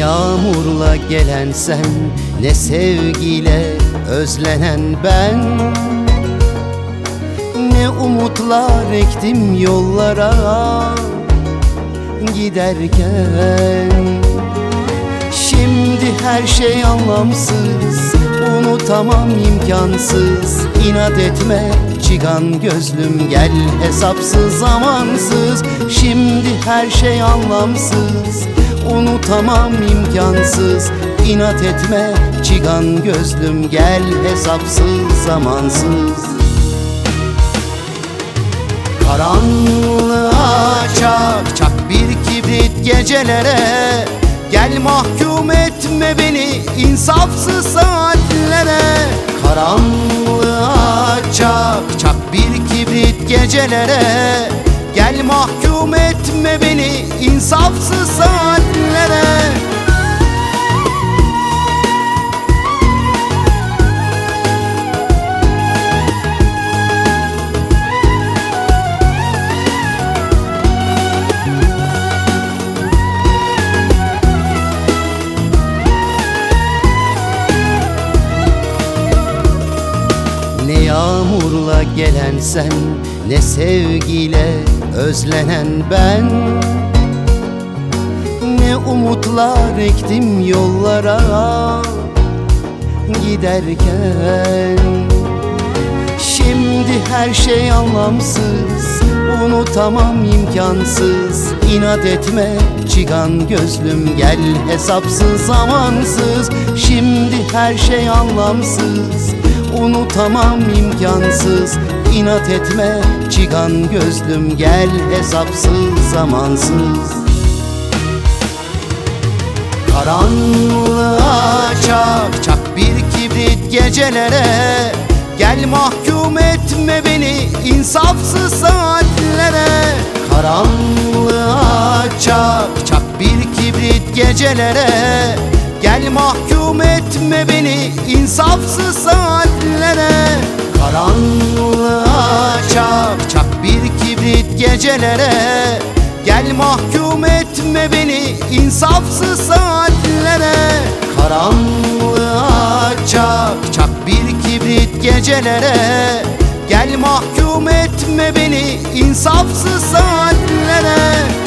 yağmurla gelen sen Ne sevgiyle özlenen ben. Ne umutlar ektim yollara Giderken. Şimdi her şey anlamsız Unutamam imkansız. İnat etme Çigan gözlüm gel hesapsız zamansız Şimdi her şey anlamsız Unutamam imkansız. İnat etme Çigan gözlüm gel hesapsız zamansız. Karanlığa çak çak bir kibrit gecelere. Gel mahkum etme beni insafsız saatlere. Karanlığa çak çak bir kibrit gecelere. Gel mahkum etme beni insafsız Ne yağmurla gelen sen Ne sevgiyle özlenen ben umutlar ektim yollara. Giderken Şimdi her şey anlamsız Unutamam imkansız. İnat etme çigan gözlüm gel hesapsız zamansız Şimdi her şey anlamsız Unutamam imkansız. İnat etme çigan gözlüm gel hesapsız zamansız Karanlığa çak çak bir kibrit gecelere. Gel mahkum etme beni insafsız saatlere. Karanlığa çak çak bir kibrit gecelere. Gel mahkum etme beni insafsız saatlere. Karanlığa çak çak bir kibrit gecelere Gel mahkum etme beni insafsız saatlere. Karanlığa çak çak bir kibrit gecelere. Gel mahkum etme beni insafsız saatlere